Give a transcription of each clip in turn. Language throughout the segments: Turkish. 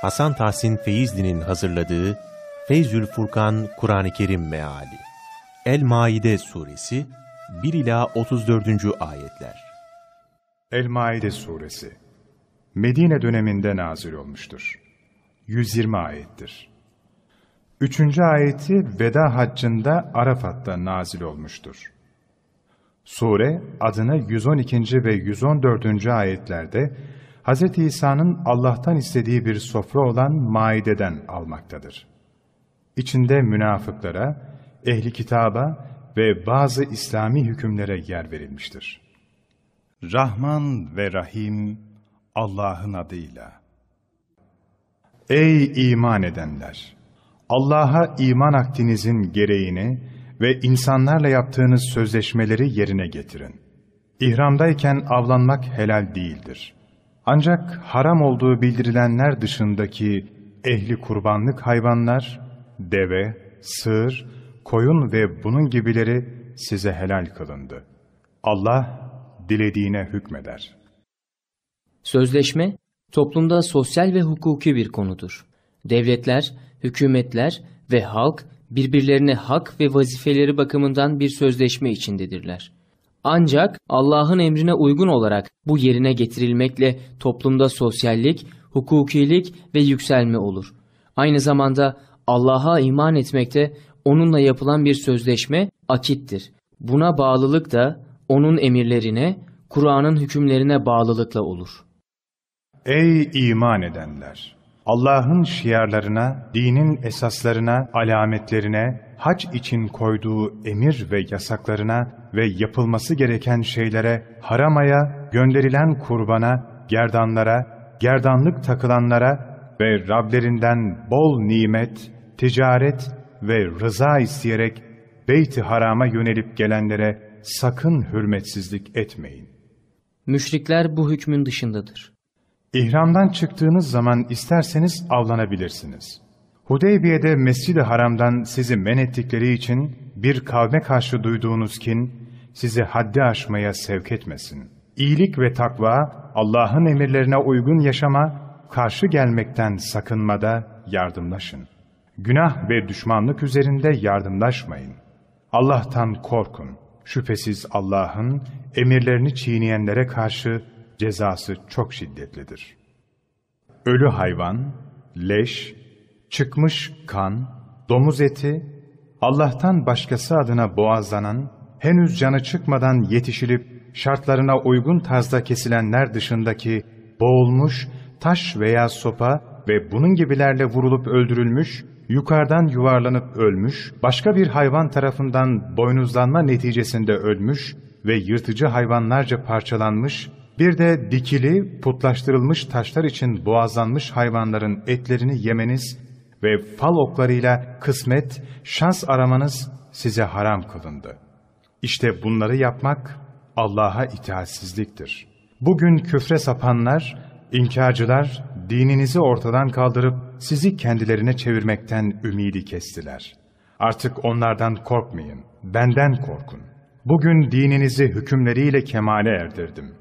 Hasan Tahsin Feyzli'nin hazırladığı Feyzül Furkan Kur'an-ı Kerim Meali El-Maide Suresi 1 ila 34. ayetler. El-Maide Suresi Medine döneminde nazil olmuştur. 120 ayettir. Üçüncü ayeti Veda Haccı'nda Arafat'ta nazil olmuştur. Sure adını 112. ve 114. ayetlerde Hz. İsa'nın Allah'tan istediği bir sofra olan Maide'den almaktadır. İçinde münafıklara, ehli kitaba ve bazı İslami hükümlere yer verilmiştir. Rahman ve Rahim Allah'ın adıyla. Ey iman edenler! Allah'a iman akdinizin gereğini ve insanlarla yaptığınız sözleşmeleri yerine getirin. İhramdayken avlanmak helal değildir. Ancak haram olduğu bildirilenler dışındaki ehli kurbanlık hayvanlar, deve, sığır, koyun ve bunun gibileri size helal kılındı. Allah dilediğine hükmeder. Sözleşme, toplumda sosyal ve hukuki bir konudur. Devletler, hükümetler ve halk birbirlerine hak ve vazifeleri bakımından bir sözleşme içindedirler. Ancak Allah'ın emrine uygun olarak bu yerine getirilmekle toplumda sosyallik, hukukilik ve yükselme olur. Aynı zamanda Allah'a iman etmekte onunla yapılan bir sözleşme akittir. Buna bağlılık da onun emirlerine, Kur'an'ın hükümlerine bağlılıkla olur. Ey iman edenler! Allah'ın şiarlarına, dinin esaslarına, alametlerine, hac için koyduğu emir ve yasaklarına ve yapılması gereken şeylere, haramaya, gönderilen kurbana, gerdanlara, gerdanlık takılanlara ve Rablerinden bol nimet, ticaret ve rıza isteyerek Beyt-i Haram'a yönelip gelenlere sakın hürmetsizlik etmeyin. Müşrikler bu hükmün dışındadır. İhramdan çıktığınız zaman isterseniz avlanabilirsiniz. Hudeybiye'de Mescid-i Haram'dan sizi men ettikleri için bir kavme karşı duyduğunuz kin sizi haddi aşmaya sevk etmesin. İyilik ve takva, Allah'ın emirlerine uygun yaşama, karşı gelmekten sakınmada yardımlaşın. Günah ve düşmanlık üzerinde yardımlaşmayın. Allah'tan korkun. Şüphesiz Allah'ın emirlerini çiğneyenlere karşı cezası çok şiddetlidir. Ölü hayvan, leş, çıkmış kan, domuz eti, Allah'tan başkası adına boğazlanan, henüz canı çıkmadan yetişilip şartlarına uygun tarzda kesilenler dışındaki boğulmuş, taş veya sopa ve bunun gibilerle vurulup öldürülmüş, yukarıdan yuvarlanıp ölmüş, başka bir hayvan tarafından boynuzlanma neticesinde ölmüş ve yırtıcı hayvanlarca parçalanmış, bir de dikili, putlaştırılmış taşlar için boğazlanmış hayvanların etlerini yemeniz ve fal oklarıyla kısmet, şans aramanız size haram kılındı. İşte bunları yapmak Allah'a itaatsizliktir. Bugün küfre sapanlar, inkarcılar dininizi ortadan kaldırıp sizi kendilerine çevirmekten ümidi kestiler. Artık onlardan korkmayın, benden korkun. Bugün dininizi hükümleriyle kemale erdirdim.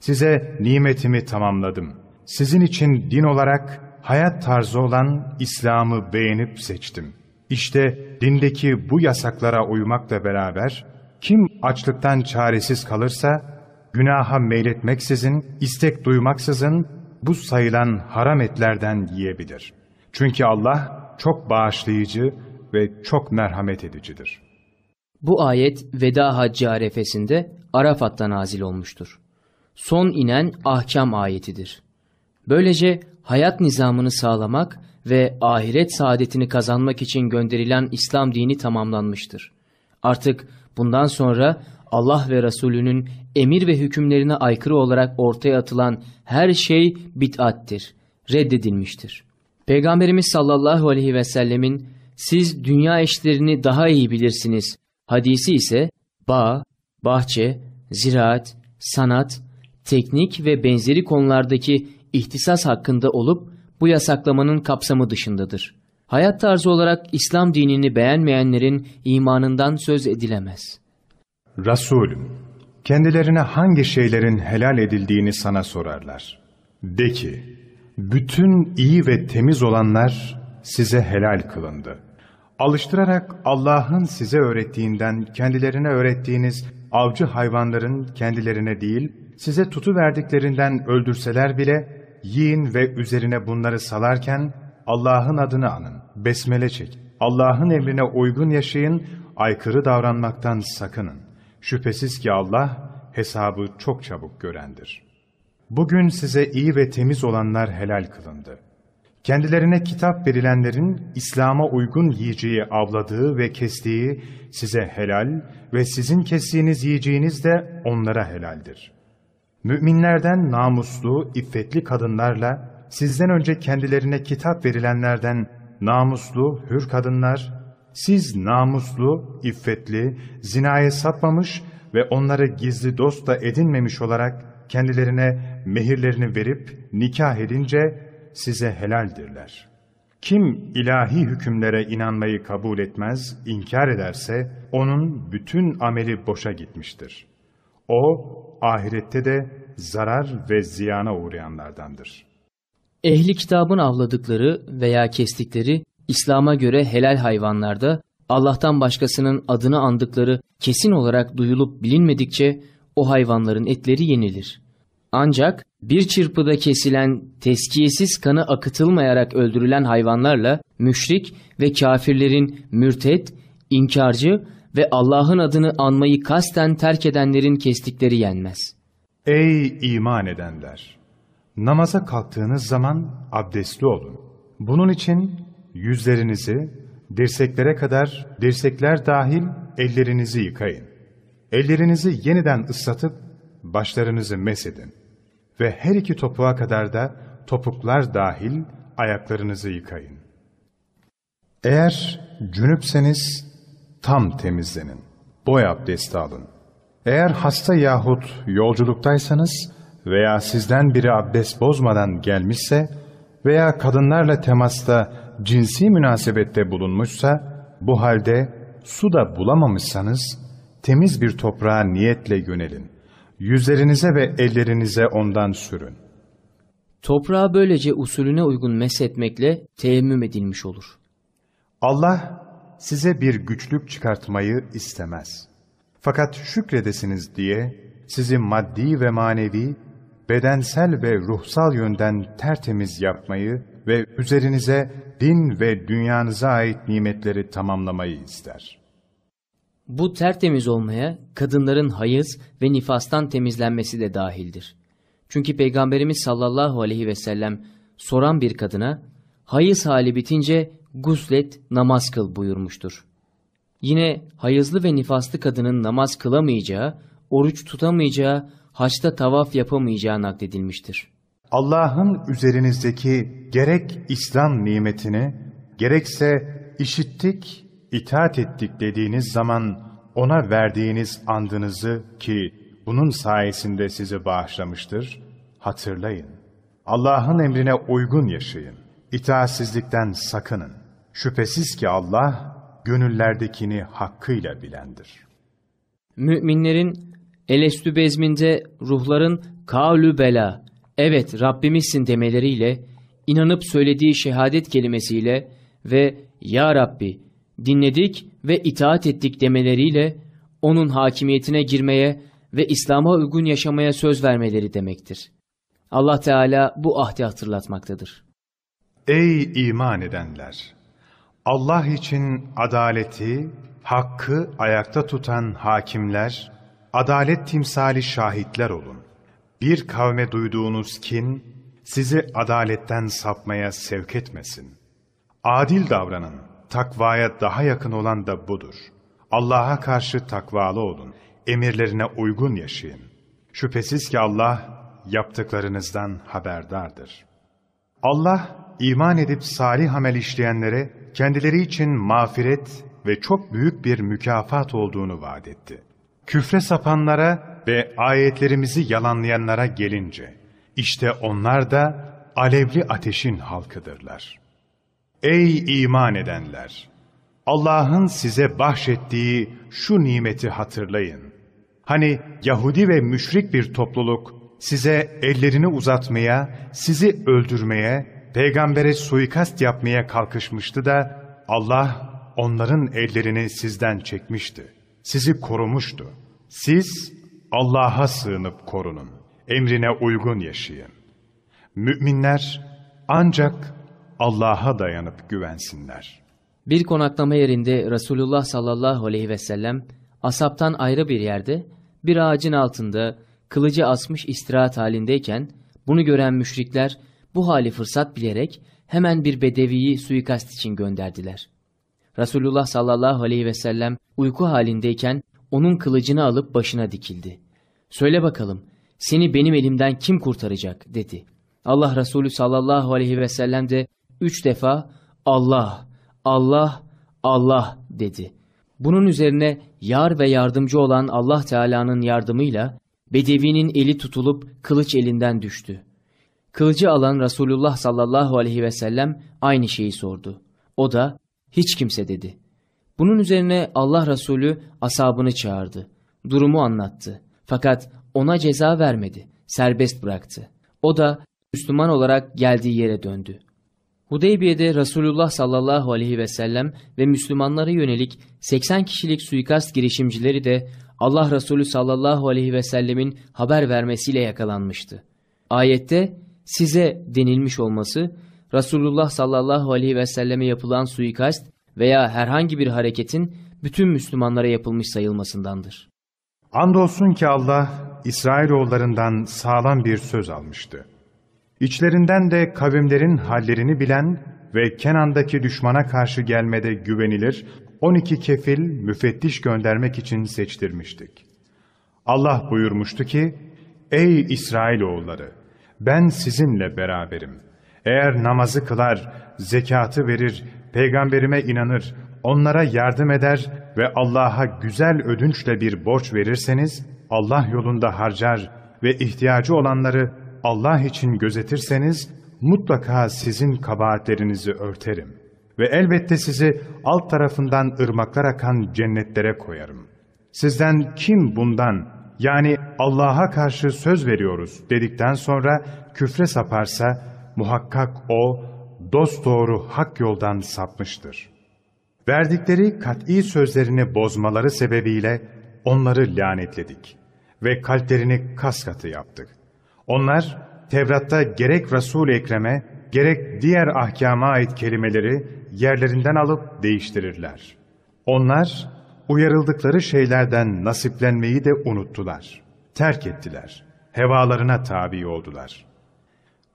Size nimetimi tamamladım. Sizin için din olarak hayat tarzı olan İslam'ı beğenip seçtim. İşte dindeki bu yasaklara uymakla beraber kim açlıktan çaresiz kalırsa günaha meyletmeksizin, istek duymaksızın bu sayılan haram etlerden yiyebilir. Çünkü Allah çok bağışlayıcı ve çok merhamet edicidir. Bu ayet Veda Haccı arefesinde Arafat'ta nazil olmuştur. Son inen ahkam ayetidir. Böylece hayat nizamını sağlamak ve ahiret saadetini kazanmak için gönderilen İslam dini tamamlanmıştır. Artık bundan sonra Allah ve Resulünün emir ve hükümlerine aykırı olarak ortaya atılan her şey bid'attir, reddedilmiştir. Peygamberimiz sallallahu aleyhi ve sellemin siz dünya eşlerini daha iyi bilirsiniz hadisi ise bağ, bahçe, ziraat, sanat, teknik ve benzeri konulardaki ihtisas hakkında olup bu yasaklamanın kapsamı dışındadır. Hayat tarzı olarak İslam dinini beğenmeyenlerin imanından söz edilemez. Resulüm, kendilerine hangi şeylerin helal edildiğini sana sorarlar. De ki, bütün iyi ve temiz olanlar size helal kılındı. Alıştırarak Allah'ın size öğrettiğinden kendilerine öğrettiğiniz avcı hayvanların kendilerine değil, size tutu verdiklerinden öldürseler bile yiyin ve üzerine bunları salarken Allah'ın adını anın, besmele çek. Allah'ın emrine uygun yaşayın, aykırı davranmaktan sakının. Şüphesiz ki Allah hesabı çok çabuk görendir. Bugün size iyi ve temiz olanlar helal kılındı. Kendilerine kitap verilenlerin İslam'a uygun yiyeceği avladığı ve kestiği size helal ve sizin kestiğiniz yiyeceğiniz de onlara helaldir. Müminlerden namuslu, iffetli kadınlarla sizden önce kendilerine kitap verilenlerden namuslu, hür kadınlar, siz namuslu, iffetli, zinaya sapmamış ve onları gizli dost da edinmemiş olarak kendilerine mehirlerini verip nikah edince size helaldirler. Kim ilahi hükümlere inanmayı kabul etmez, inkar ederse onun bütün ameli boşa gitmiştir. O ahirette de zarar ve ziyana uğrayanlardandır. Ehli kitabın avladıkları veya kestikleri İslam'a göre helal hayvanlarda Allah'tan başkasının adını andıkları kesin olarak duyulup bilinmedikçe o hayvanların etleri yenilir. Ancak bir çırpıda kesilen teskiyesiz kanı akıtılmayarak öldürülen hayvanlarla müşrik ve kafirlerin mürtet, inkarcı ve Allah'ın adını anmayı kasten terk edenlerin kestikleri yenmez. Ey iman edenler! Namaza kalktığınız zaman abdestli olun. Bunun için yüzlerinizi dirseklere kadar dirsekler dahil ellerinizi yıkayın. Ellerinizi yeniden ıslatıp başlarınızı mesedin. Ve her iki topuğa kadar da topuklar dahil ayaklarınızı yıkayın. Eğer cünüpseniz tam temizlenin. Boy abdesti alın. Eğer hasta yahut yolculuktaysanız veya sizden biri abdest bozmadan gelmişse veya kadınlarla temasta cinsi münasebette bulunmuşsa, bu halde su da bulamamışsanız, temiz bir toprağa niyetle yönelin. Yüzlerinize ve ellerinize ondan sürün. Toprağı böylece usulüne uygun meshetmekle teyemmüm edilmiş olur. Allah size bir güçlük çıkartmayı istemez. Fakat şükredesiniz diye sizi maddi ve manevi, bedensel ve ruhsal yönden tertemiz yapmayı ve üzerinize din ve dünyanıza ait nimetleri tamamlamayı ister. Bu tertemiz olmaya kadınların hayız ve nifastan temizlenmesi de dahildir. Çünkü Peygamberimiz sallallahu aleyhi ve sellem soran bir kadına hayız hali bitince guslet namaz kıl buyurmuştur. Yine hayızlı ve nifaslı kadının namaz kılamayacağı, oruç tutamayacağı, haçta tavaf yapamayacağı nakledilmiştir. Allah'ın üzerinizdeki gerek İslam nimetini, gerekse işittik, itaat ettik dediğiniz zaman ona verdiğiniz andınızı ki bunun sayesinde sizi bağışlamıştır, hatırlayın. Allah'ın emrine uygun yaşayın. İtaatsizlikten sakının. Şüphesiz ki Allah gönüllerdekini hakkıyla bilendir. Müminlerin Elestü bezminde ruhların kavlü bela, evet Rabbimizsin demeleriyle, inanıp söylediği şehadet kelimesiyle ve Ya Rabbi dinledik ve itaat ettik demeleriyle onun hakimiyetine girmeye ve İslam'a uygun yaşamaya söz vermeleri demektir. Allah Teala bu ahdi hatırlatmaktadır. Ey iman edenler! Allah için adaleti, hakkı ayakta tutan hakimler, adalet timsali şahitler olun. Bir kavme duyduğunuz kin, sizi adaletten sapmaya sevk etmesin. Adil davranın, takvaya daha yakın olan da budur. Allah'a karşı takvalı olun, emirlerine uygun yaşayın. Şüphesiz ki Allah yaptıklarınızdan haberdardır. Allah, iman edip salih amel işleyenlere kendileri için mağfiret ve çok büyük bir mükafat olduğunu vaat etti. Küfre sapanlara ve ayetlerimizi yalanlayanlara gelince, işte onlar da alevli ateşin halkıdırlar. Ey iman edenler! Allah'ın size bahşettiği şu nimeti hatırlayın. Hani Yahudi ve müşrik bir topluluk size ellerini uzatmaya, sizi öldürmeye, peygambere suikast yapmaya kalkışmıştı da Allah onların ellerini sizden çekmişti. Sizi korumuştu. Siz Allah'a sığınıp korunun. Emrine uygun yaşayın. Müminler ancak Allah'a dayanıp güvensinler. Bir konaklama yerinde Resulullah sallallahu aleyhi ve sellem asaptan ayrı bir yerde bir ağacın altında kılıcı asmış istirahat halindeyken bunu gören müşrikler bu hali fırsat bilerek hemen bir bedeviyi suikast için gönderdiler. Resulullah sallallahu aleyhi ve sellem uyku halindeyken onun kılıcını alıp başına dikildi. Söyle bakalım seni benim elimden kim kurtaracak dedi. Allah Resulü sallallahu aleyhi ve sellem de üç defa Allah, Allah, Allah dedi. Bunun üzerine yar ve yardımcı olan Allah Teala'nın yardımıyla Bedevi'nin eli tutulup kılıç elinden düştü. Kılıcı alan Resulullah sallallahu aleyhi ve sellem aynı şeyi sordu. O da hiç kimse dedi. Bunun üzerine Allah Resulü asabını çağırdı. Durumu anlattı. Fakat ona ceza vermedi. Serbest bıraktı. O da Müslüman olarak geldiği yere döndü. Hudeybiye'de Resulullah sallallahu aleyhi ve sellem ve Müslümanlara yönelik 80 kişilik suikast girişimcileri de Allah Resulü sallallahu aleyhi ve sellemin haber vermesiyle yakalanmıştı. Ayette size denilmiş olması Resulullah sallallahu aleyhi ve selleme yapılan suikast veya herhangi bir hareketin bütün Müslümanlara yapılmış sayılmasındandır. Andolsun ki Allah İsrailoğullarından sağlam bir söz almıştı. İçlerinden de kavimlerin hallerini bilen ve Kenan'daki düşmana karşı gelmede güvenilir 12 kefil müfettiş göndermek için seçtirmiştik. Allah buyurmuştu ki, Ey İsrailoğulları! Ben sizinle beraberim. Eğer namazı kılar, zekatı verir, peygamberime inanır, onlara yardım eder ve Allah'a güzel ödünçle bir borç verirseniz, Allah yolunda harcar ve ihtiyacı olanları Allah için gözetirseniz, mutlaka sizin kabahatlerinizi örterim. Ve elbette sizi alt tarafından ırmaklar akan cennetlere koyarım. Sizden kim bundan, yani Allah'a karşı söz veriyoruz dedikten sonra küfre saparsa, muhakkak o, dosdoğru hak yoldan sapmıştır. Verdikleri kat'i sözlerini bozmaları sebebiyle onları lanetledik ve kalplerini kas katı yaptık. Onlar Tevrat'ta gerek Resul-i Ekrem'e gerek diğer ahkama ait kelimeleri yerlerinden alıp değiştirirler. Onlar uyarıldıkları şeylerden nasiplenmeyi de unuttular. Terk ettiler. Hevalarına tabi oldular.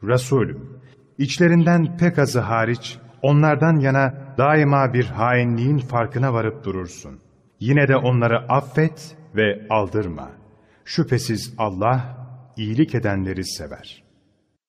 Resulüm, içlerinden pek azı hariç onlardan yana daima bir hainliğin farkına varıp durursun. Yine de onları affet ve aldırma. Şüphesiz Allah iyilik edenleri sever.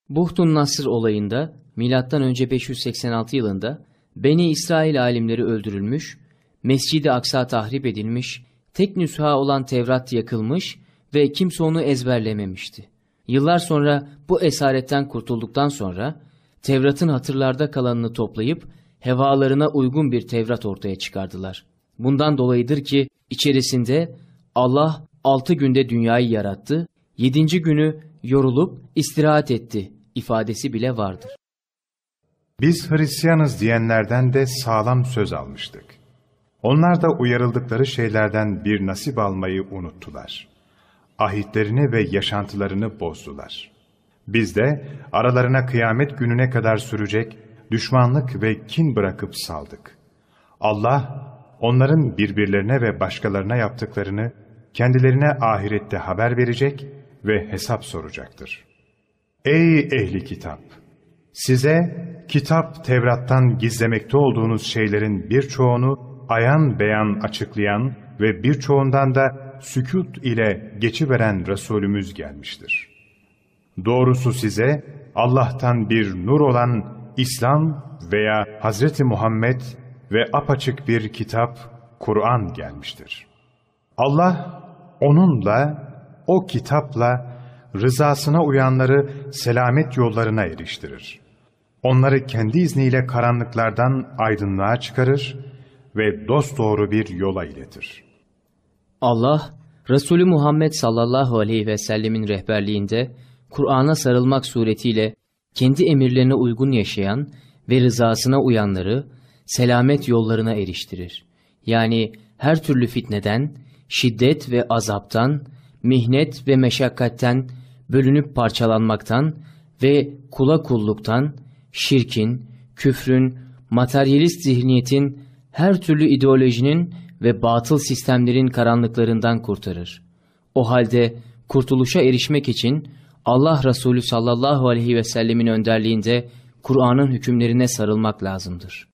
Buhtun Nasr olayında M.Ö. 586 yılında Beni İsrail alimleri öldürülmüş, Mescid-i Aksa tahrip edilmiş, tek nüsha olan Tevrat yakılmış ve kimse onu ezberlememişti. Yıllar sonra bu esaretten kurtulduktan sonra Tevrat'ın hatırlarda kalanını toplayıp hevalarına uygun bir Tevrat ortaya çıkardılar. Bundan dolayıdır ki içerisinde Allah altı günde dünyayı yarattı, yedinci günü yorulup istirahat etti ifadesi bile vardır. Biz Hristiyanız diyenlerden de sağlam söz almıştık. Onlar da uyarıldıkları şeylerden bir nasip almayı unuttular. Ahitlerini ve yaşantılarını bozdular. Biz de aralarına kıyamet gününe kadar sürecek düşmanlık ve kin bırakıp saldık. Allah, onların birbirlerine ve başkalarına yaptıklarını kendilerine ahirette haber verecek ve hesap soracaktır. Ey ehli kitap! Size kitap Tevrat'tan gizlemekte olduğunuz şeylerin birçoğunu ayan beyan açıklayan ve birçoğundan da sükut ile geçiveren Resulümüz gelmiştir. Doğrusu size Allah'tan bir nur olan İslam veya Hazreti Muhammed ve apaçık bir kitap Kur'an gelmiştir. Allah onunla, o kitapla rızasına uyanları selamet yollarına eriştirir. Onları kendi izniyle karanlıklardan aydınlığa çıkarır ve dosdoğru bir yola iletir. Allah Resulü Muhammed sallallahu aleyhi ve sellemin rehberliğinde Kur'an'a sarılmak suretiyle kendi emirlerine uygun yaşayan ve rızasına uyanları selamet yollarına eriştirir. Yani her türlü fitneden, şiddet ve azaptan, mihnet ve meşakkatten, bölünüp parçalanmaktan ve kula kulluktan, şirkin, küfrün, materyalist zihniyetin, her türlü ideolojinin ve batıl sistemlerin karanlıklarından kurtarır. O halde kurtuluşa erişmek için Allah Resulü sallallahu aleyhi ve sellemin önderliğinde Kur'an'ın hükümlerine sarılmak lazımdır.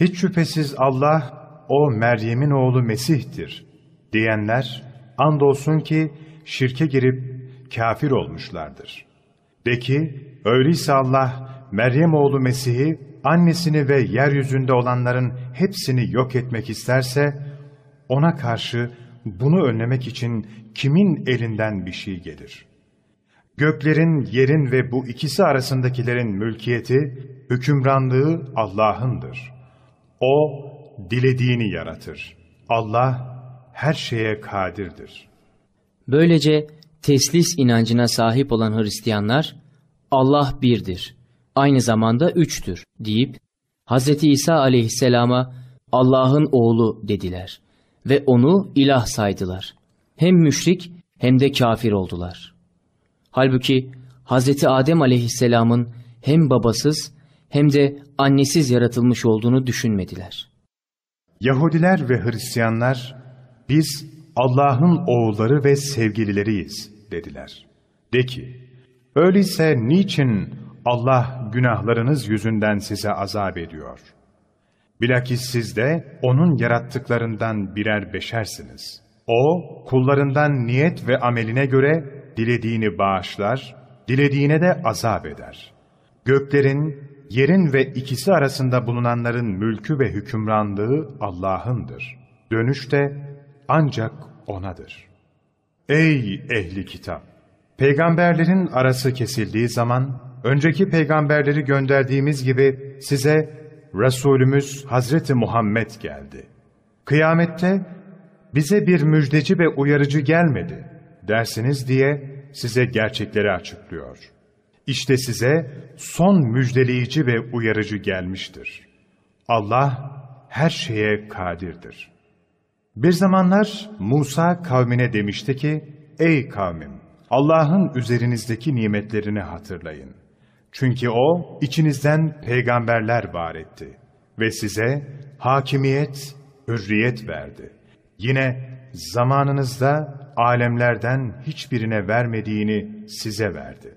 Hiç şüphesiz Allah o Meryem'in oğlu Mesih'tir diyenler andolsun ki şirke girip kafir olmuşlardır. De ki öyleyse Allah Meryem oğlu Mesih'i annesini ve yeryüzünde olanların hepsini yok etmek isterse ona karşı bunu önlemek için kimin elinden bir şey gelir? Göklerin, yerin ve bu ikisi arasındakilerin mülkiyeti, hükümranlığı Allah'ındır. O, dilediğini yaratır. Allah, her şeye kadirdir. Böylece teslis inancına sahip olan Hristiyanlar, Allah birdir, aynı zamanda üçtür deyip, Hz. İsa aleyhisselama Allah'ın oğlu dediler ve onu ilah saydılar. Hem müşrik hem de kafir oldular. Halbuki Hz. Adem aleyhisselamın hem babasız hem de annesiz yaratılmış olduğunu düşünmediler. Yahudiler ve Hristiyanlar, biz Allah'ın oğulları ve sevgilileriyiz dediler. De ki, öyleyse niçin Allah günahlarınız yüzünden size azap ediyor? Bilakis siz de O'nun yarattıklarından birer beşersiniz. O, kullarından niyet ve ameline göre dilediğini bağışlar, dilediğine de azap eder. Göklerin, yerin ve ikisi arasında bulunanların mülkü ve hükümranlığı Allah'ındır. Dönüş de ancak O'nadır. Ey ehli kitap! Peygamberlerin arası kesildiği zaman, önceki peygamberleri gönderdiğimiz gibi size Resulümüz Hazreti Muhammed geldi. Kıyamette bize bir müjdeci ve uyarıcı gelmedi dersiniz diye size gerçekleri açıklıyor. İşte size son müjdeleyici ve uyarıcı gelmiştir. Allah her şeye kadirdir. Bir zamanlar Musa kavmine demişti ki, Ey kavmim! Allah'ın üzerinizdeki nimetlerini hatırlayın. Çünkü O içinizden peygamberler var etti ve size hakimiyet, hürriyet verdi. Yine zamanınızda alemlerden hiçbirine vermediğini size verdi.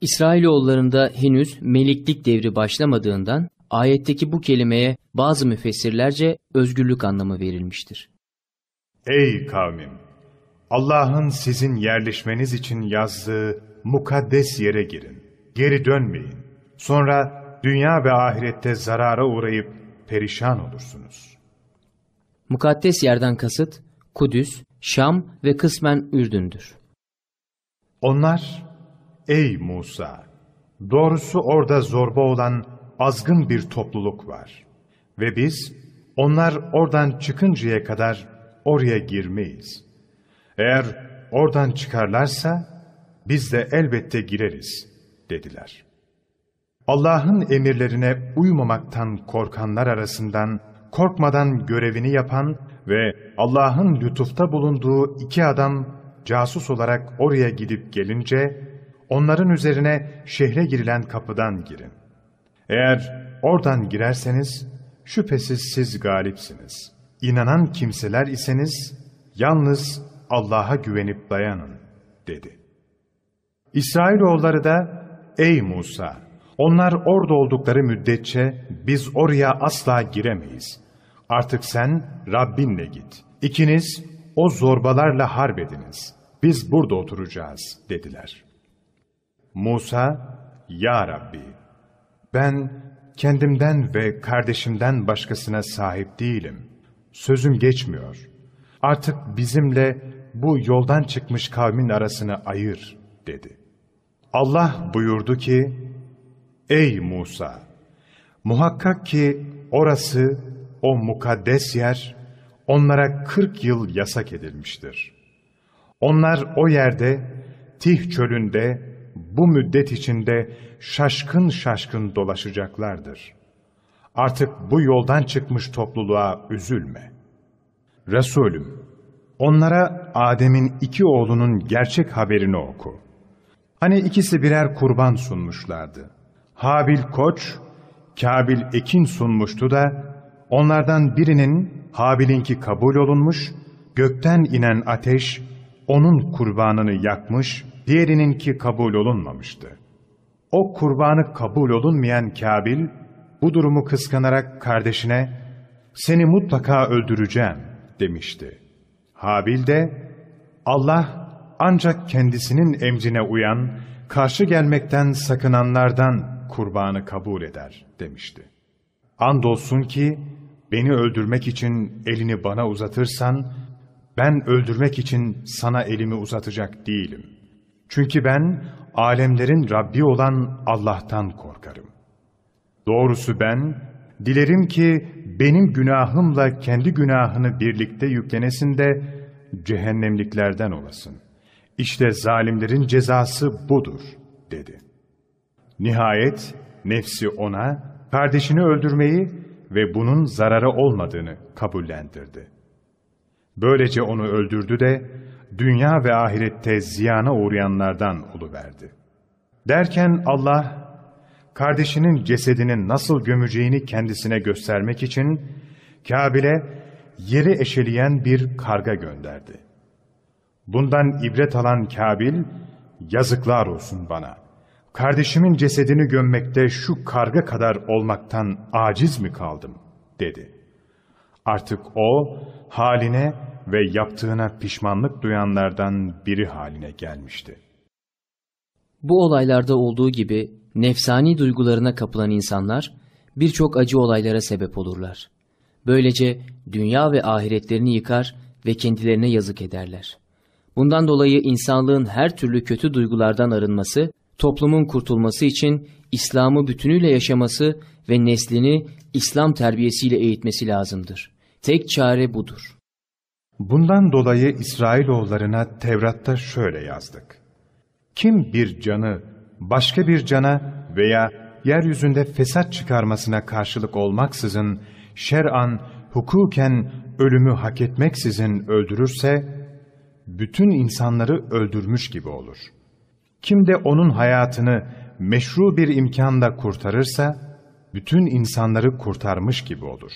İsrailoğullarında henüz meliklik devri başlamadığından ayetteki bu kelimeye bazı müfessirlerce özgürlük anlamı verilmiştir. Ey kavmim! Allah'ın sizin yerleşmeniz için yazdığı mukaddes yere girin. Geri dönmeyin. Sonra dünya ve ahirette zarara uğrayıp perişan olursunuz. Mukaddes yerden kasıt Kudüs, Şam ve kısmen Ürdün'dür. Onlar, ey Musa! Doğrusu orada zorba olan azgın bir topluluk var. Ve biz, onlar oradan çıkıncaya kadar oraya girmeyiz. Eğer oradan çıkarlarsa, biz de elbette gireriz, dediler. Allah'ın emirlerine uymamaktan korkanlar arasından, korkmadan görevini yapan ve Allah'ın lütufta bulunduğu iki adam casus olarak oraya gidip gelince, onların üzerine şehre girilen kapıdan girin. Eğer oradan girerseniz, şüphesiz siz galipsiniz. İnanan kimseler iseniz, yalnız Allah'a güvenip dayanın, dedi. İsrailoğulları da, ey Musa, onlar orada oldukları müddetçe biz oraya asla giremeyiz. Artık sen Rabbinle git. İkiniz o zorbalarla harp ediniz. Biz burada oturacağız dediler. Musa, Ya Rabbi, ben kendimden ve kardeşimden başkasına sahip değilim. Sözüm geçmiyor. Artık bizimle bu yoldan çıkmış kavmin arasını ayır dedi. Allah buyurdu ki, Ey Musa! Muhakkak ki orası, o mukaddes yer, onlara 40 yıl yasak edilmiştir. Onlar o yerde, Tih çölünde, bu müddet içinde şaşkın şaşkın dolaşacaklardır. Artık bu yoldan çıkmış topluluğa üzülme. Resulüm, onlara Adem'in iki oğlunun gerçek haberini oku. Hani ikisi birer kurban sunmuşlardı. Habil koç, Kabil ekin sunmuştu da, onlardan birinin Habil'inki kabul olunmuş, gökten inen ateş, onun kurbanını yakmış, diğerininki kabul olunmamıştı. O kurbanı kabul olunmayan Kabil, bu durumu kıskanarak kardeşine, seni mutlaka öldüreceğim demişti. Habil de, Allah ancak kendisinin emrine uyan, karşı gelmekten sakınanlardan kurbanı kabul eder demişti. Andolsun ki beni öldürmek için elini bana uzatırsan, ben öldürmek için sana elimi uzatacak değilim. Çünkü ben alemlerin Rabbi olan Allah'tan korkarım. Doğrusu ben, dilerim ki benim günahımla kendi günahını birlikte yüklenesin de cehennemliklerden olasın. İşte zalimlerin cezası budur, dedi. Nihayet nefsi ona, kardeşini öldürmeyi ve bunun zararı olmadığını kabullendirdi. Böylece onu öldürdü de, dünya ve ahirette ziyana uğrayanlardan oluverdi. Derken Allah, kardeşinin cesedinin nasıl gömeceğini kendisine göstermek için, Kabil'e yeri eşeleyen bir karga gönderdi. Bundan ibret alan Kabil, yazıklar olsun bana. Kardeşimin cesedini gömmekte şu karga kadar olmaktan aciz mi kaldım, dedi. Artık o, haline ve yaptığına pişmanlık duyanlardan biri haline gelmişti. Bu olaylarda olduğu gibi nefsani duygularına kapılan insanlar birçok acı olaylara sebep olurlar. Böylece dünya ve ahiretlerini yıkar ve kendilerine yazık ederler. Bundan dolayı insanlığın her türlü kötü duygulardan arınması, toplumun kurtulması için İslam'ı bütünüyle yaşaması ve neslini İslam terbiyesiyle eğitmesi lazımdır. Tek çare budur. Bundan dolayı İsrailoğullarına Tevrat'ta şöyle yazdık. Kim bir canı başka bir cana veya yeryüzünde fesat çıkarmasına karşılık olmaksızın şer'an, hukuken ölümü hak etmeksizin öldürürse, bütün insanları öldürmüş gibi olur. Kim de onun hayatını meşru bir imkanla kurtarırsa, bütün insanları kurtarmış gibi olur.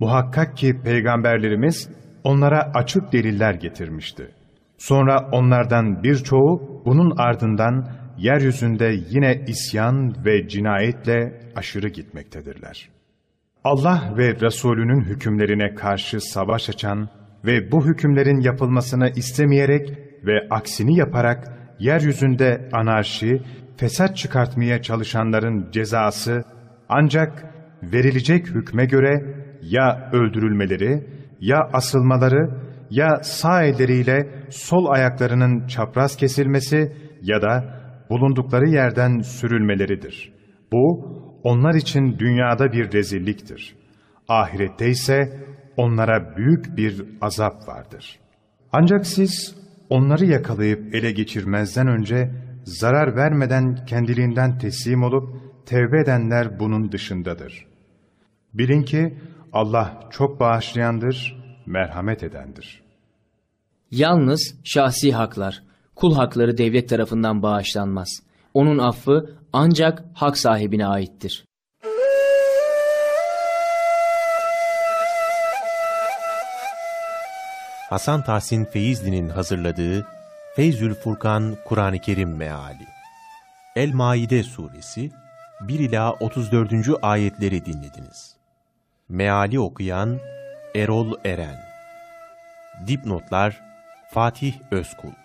Muhakkak ki peygamberlerimiz onlara açık deliller getirmişti. Sonra onlardan birçoğu bunun ardından yeryüzünde yine isyan ve cinayetle aşırı gitmektedirler. Allah ve Resulünün hükümlerine karşı savaş açan ve bu hükümlerin yapılmasını istemeyerek ve aksini yaparak yeryüzünde anarşi, fesat çıkartmaya çalışanların cezası ancak verilecek hükme göre ya öldürülmeleri, ya asılmaları, ya sağ elleriyle sol ayaklarının çapraz kesilmesi ya da bulundukları yerden sürülmeleridir. Bu, onlar için dünyada bir rezilliktir. Ahirette ise onlara büyük bir azap vardır. Ancak siz onları yakalayıp ele geçirmezden önce zarar vermeden kendiliğinden teslim olup tevbe edenler bunun dışındadır. Bilin ki Allah çok bağışlayandır, merhamet edendir. Yalnız şahsi haklar, kul hakları devlet tarafından bağışlanmaz. Onun affı ancak hak sahibine aittir. Hasan Tahsin Feyzli'nin hazırladığı Feyzül Furkan Kur'an-ı Kerim Meali El-Maide Suresi 1 ila 34. ayetleri dinlediniz. Meali okuyan Erol Eren Dipnotlar Fatih Özkul